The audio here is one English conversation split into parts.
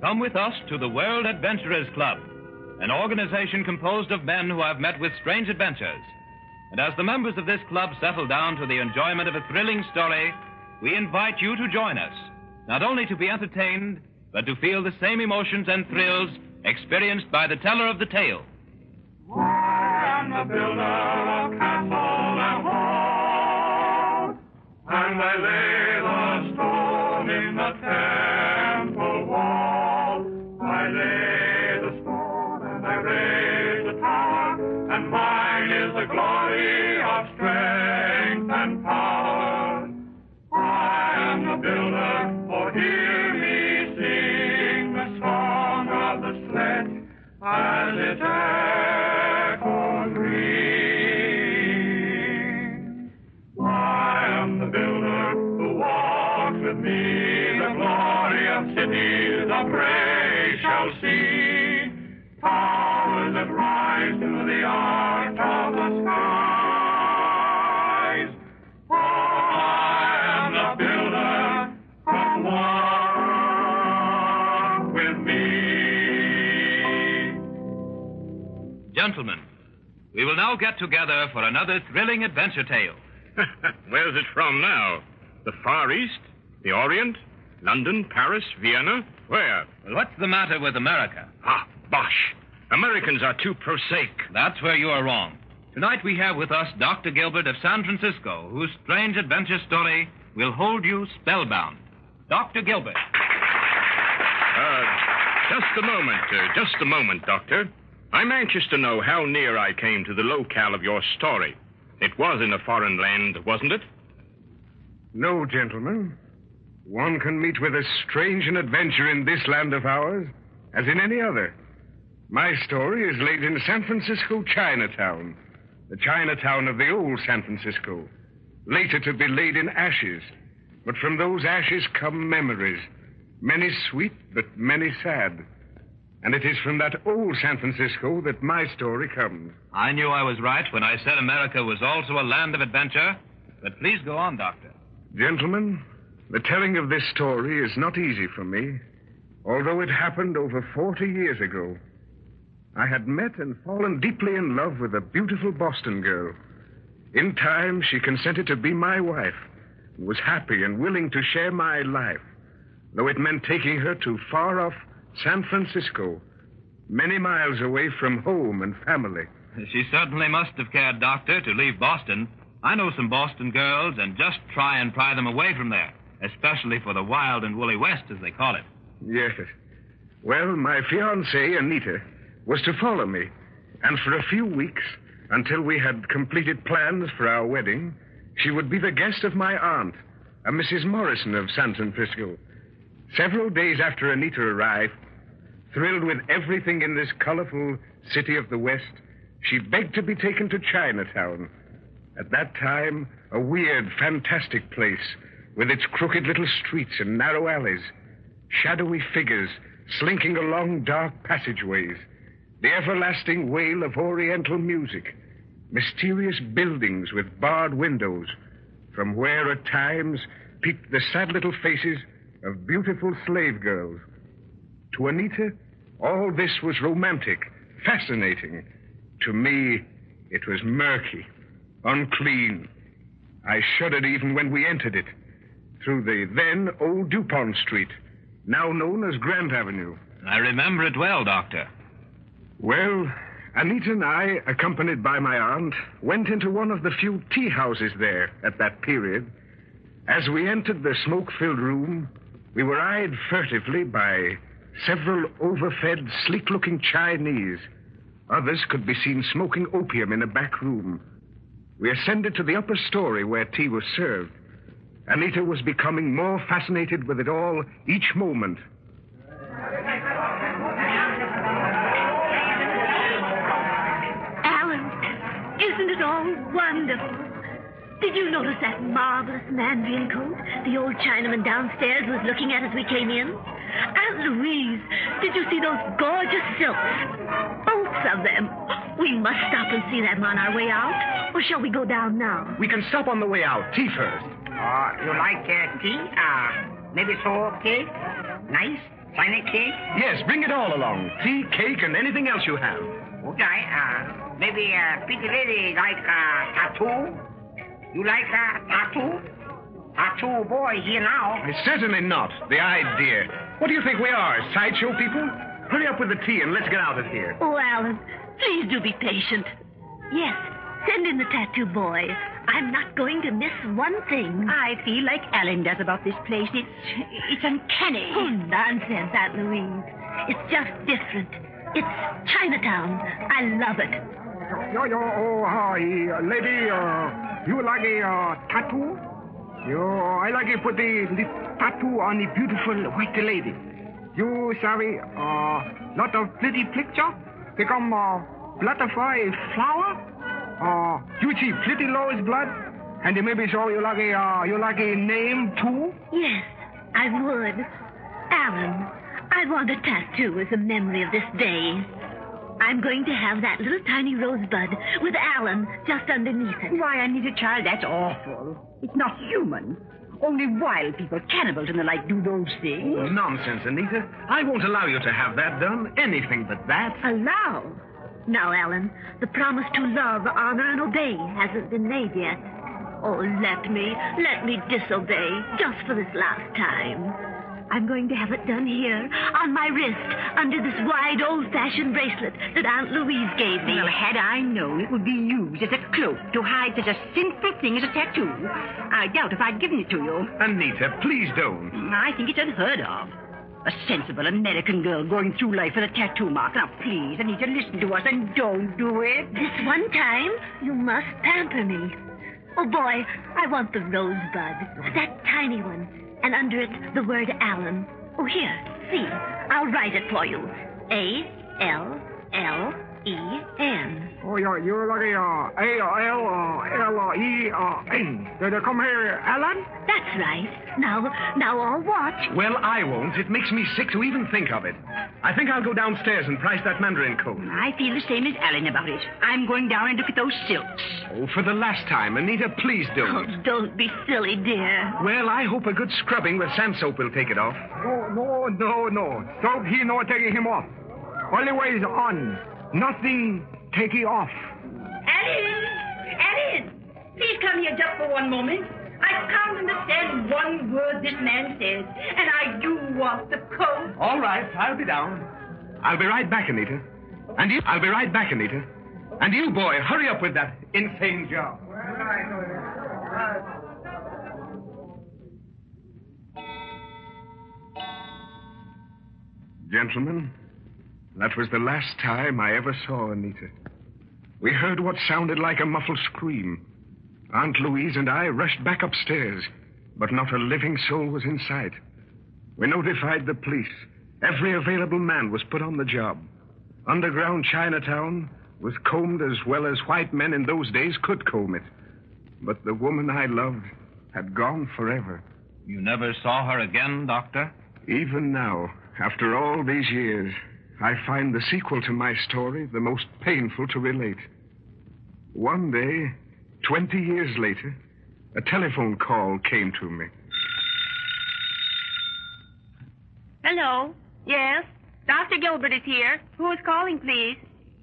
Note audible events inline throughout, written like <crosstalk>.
come with us to the World Adventurers Club, an organization composed of men who have met with strange adventures. And as the members of this club settle down to the enjoyment of a thrilling story, we invite you to join us, not only to be entertained, but to feel the same emotions and thrills experienced by the teller of the tale. I as it Gentlemen, we will now get together for another thrilling adventure tale. <laughs> Where's it from now? The Far East? The Orient? London? Paris? Vienna? Where? Well, what's the matter with America? Ah, bosh. Americans are too prosaic. That's where you are wrong. Tonight we have with us Dr. Gilbert of San Francisco, whose strange adventure story will hold you spellbound. Dr. Gilbert. Uh, just a moment, uh, just a moment, Doctor. I'm anxious to know how near I came to the locale of your story. It was in a foreign land, wasn't it? No, gentlemen. One can meet with as strange an adventure in this land of ours as in any other. My story is laid in San Francisco Chinatown, the Chinatown of the old San Francisco, later to be laid in ashes. But from those ashes come memories, many sweet but many sad. And it is from that old San Francisco that my story comes. I knew I was right when I said America was also a land of adventure. But please go on, Doctor. Gentlemen, the telling of this story is not easy for me, although it happened over 40 years ago. I had met and fallen deeply in love with a beautiful Boston girl. In time, she consented to be my wife and was happy and willing to share my life, though it meant taking her to far off San Francisco, many miles away from home and family. She certainly must have cared, Doctor, to leave Boston. I know some Boston girls and just try and pry them away from there, especially for the wild and woolly West, as they call it. Yes. Well, my fiancée, Anita, was to follow me, and for a few weeks, until we had completed plans for our wedding, she would be the guest of my aunt, a Mrs. Morrison of San Francisco. Several days after Anita arrived, thrilled with everything in this colorful city of the West, she begged to be taken to Chinatown. At that time, a weird, fantastic place with its crooked little streets and narrow alleys, shadowy figures slinking along dark passageways, the everlasting wail of Oriental music, mysterious buildings with barred windows, from where at times peeped the sad little faces of beautiful slave girls. To Anita, all this was romantic, fascinating. To me, it was murky, unclean. I shuddered even when we entered it, through the then old DuPont Street, now known as Grant Avenue. I remember it well, Doctor. Well, Anita and I, accompanied by my aunt, went into one of the few tea houses there at that period. As we entered the smoke filled room, we were eyed furtively by several overfed, sleek looking Chinese. Others could be seen smoking opium in a back room. We ascended to the upper story where tea was served. Anita was becoming more fascinated with it all each moment. Allen, isn't it all wonderful? Did you notice that marvelous mandarin coat the old Chinaman downstairs was looking at as we came in? Aunt Louise, did you see those gorgeous silks? Both of them. We must stop and see them on our way out. Or shall we go down now? We can stop on the way out. Tea first. Uh, you like uh, tea? Uh, maybe so, cake? Nice? China cake? Yes, bring it all along. Tea, cake, and anything else you have. Okay, uh, maybe a pretty lady like uh, tattoo? You like uh, tattoo? Tattoo boy here now. Certainly not. The idea. What do you think we are, sideshow people? Hurry up with the tea and let's get out of here. Oh, Allen, please do be patient. Yes, send in the tattoo boy. I'm not going to miss one thing. I feel like Allen does about this place. It's it's uncanny. Oh, nonsense, Aunt Louise. It's just different. It's Chinatown. I love it. Yo, yo, oh, hi, lady, uh, you like a uh, tattoo? Yo, I like to put the, the tattoo on the beautiful white lady. You sorry, uh, lot of pretty picture? Become, uh, butterfly flower? Uh, you see pretty Lois blood? And maybe so you like a, uh, you like a name too? Yes, I would. Allen, I want a tattoo as a memory of this day. I'm going to have that little tiny rosebud with Allen just underneath it. Why, Anita, child, that's awful. It's not human. Only wild people, cannibals and the like, do those things. Oh, nonsense, Anita. I won't allow you to have that done. Anything but that. Allow. Now, Allen, the promise to love, honor, and obey hasn't been made yet. Oh, let me, let me disobey just for this last time. I'm going to have it done here, on my wrist, under this wide old-fashioned bracelet that Aunt Louise gave me. Well, had I known it would be used as a cloak to hide such a sinful thing as a tattoo, I doubt if I'd given it to you. Anita, please don't. I think it's unheard of. A sensible American girl going through life with a tattoo mark. Now, please, Anita, listen to us and don't do it. This one time, you must pamper me. Oh, boy, I want the rosebud, that tiny one, and under it, the word Allen. Oh, here, see, I'll write it for you. A L L E N. Oh, you you like a, uh, A-L, uh, L-E, uh, N. Did they come here, Allen? That's right. Now, now all watch. Well, I won't. It makes me sick to even think of it. I think I'll go downstairs and price that mandarin coat. I feel the same as Allen about it. I'm going down and look at those silks. Oh, for the last time, Anita, please Oh, don't. don't be silly, dear. Well, I hope a good scrubbing with sand soap will take it off. No, no, no, no. Soap, he no taking him off. Only ways on. Nothing taking off. Allen! Allen! Please come here just for one moment. I can't understand one word this man says, and I do want the coat. All right, I'll be down. I'll be right back, Anita. And you, I'll be right back, Anita. And you, boy, hurry up with that insane job. Gentlemen, that was the last time I ever saw Anita. We heard what sounded like a muffled scream. Aunt Louise and I rushed back upstairs, but not a living soul was in sight. We notified the police. Every available man was put on the job. Underground Chinatown was combed as well as white men in those days could comb it. But the woman I loved had gone forever. You never saw her again, Doctor? Even now, after all these years, I find the sequel to my story the most painful to relate. One day, 20 years later, a telephone call came to me. Hello. Yes. Dr. Gilbert is here. Who is calling, please?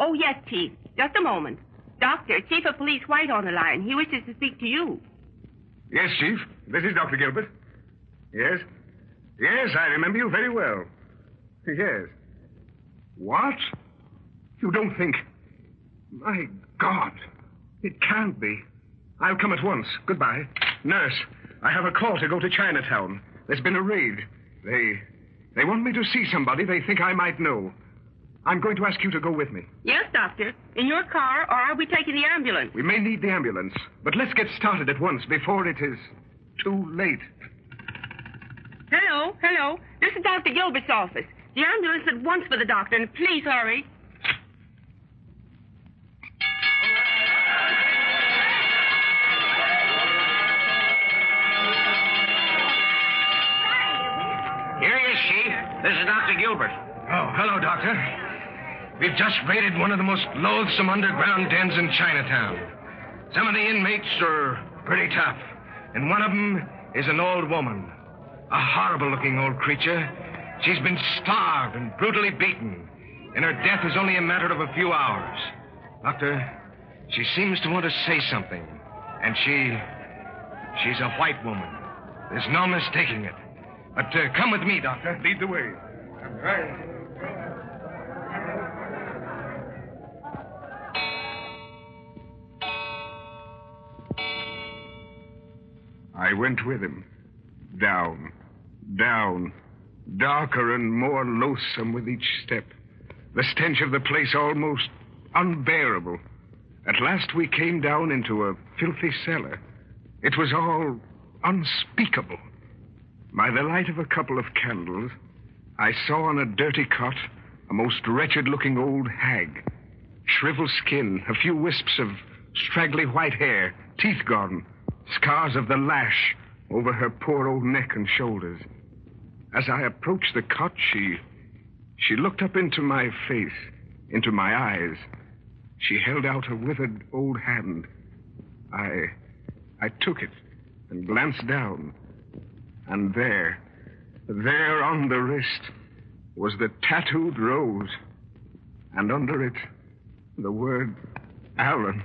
Oh, yes, Chief. Just a moment. Doctor, Chief of Police White on the line. He wishes to speak to you. Yes, Chief. This is Dr. Gilbert. Yes? Yes, I remember you very well. <laughs> Yes. What? You don't think. My God. It can't be. I'll come at once. Goodbye. Nurse, I have a call to go to Chinatown. There's been a raid. They. They want me to see somebody they think I might know. I'm going to ask you to go with me. Yes, Doctor. In your car, or are we taking the ambulance? We may need the ambulance, but let's get started at once before it is too late. Hello, hello. This is Dr. Gilbert's office. The ambulance at once for the doctor, and please hurry. Here he is, Chief. This is Dr. Gilbert. Oh, hello, Doctor. We've just raided one of the most loathsome underground dens in Chinatown. Some of the inmates are pretty tough, and one of them is an old woman. A horrible looking old creature She's been starved and brutally beaten, and her death is only a matter of a few hours. Doctor, she seems to want to say something, and she. she's a white woman. There's no mistaking it. But uh, come with me, Doctor. Lead the way. Right. I went with him. Down, down, darker and more loathsome with each step. The stench of the place almost unbearable. At last we came down into a filthy cellar. It was all unspeakable. By the light of a couple of candles, I saw on a dirty cot a most wretched looking old hag. Shriveled skin, a few wisps of straggly white hair, teeth gone, scars of the lash over her poor old neck and shoulders. As I approached the cot, she. she looked up into my face, into my eyes. She held out a withered old hand. I. I took it and glanced down. And there, there on the wrist, was the tattooed rose. And under it, the word Allen.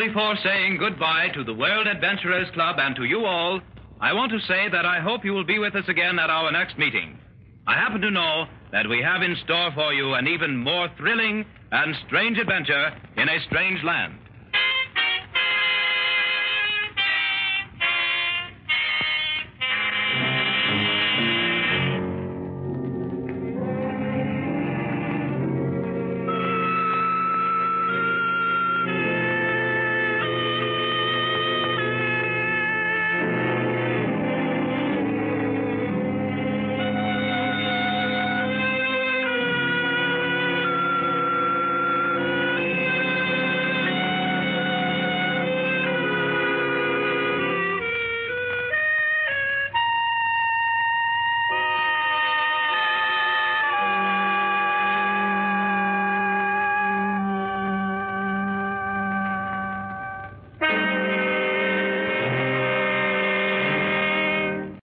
Before saying goodbye to the World Adventurers Club and to you all, I want to say that I hope you will be with us again at our next meeting. I happen to know that we have in store for you an even more thrilling and strange adventure in a strange land.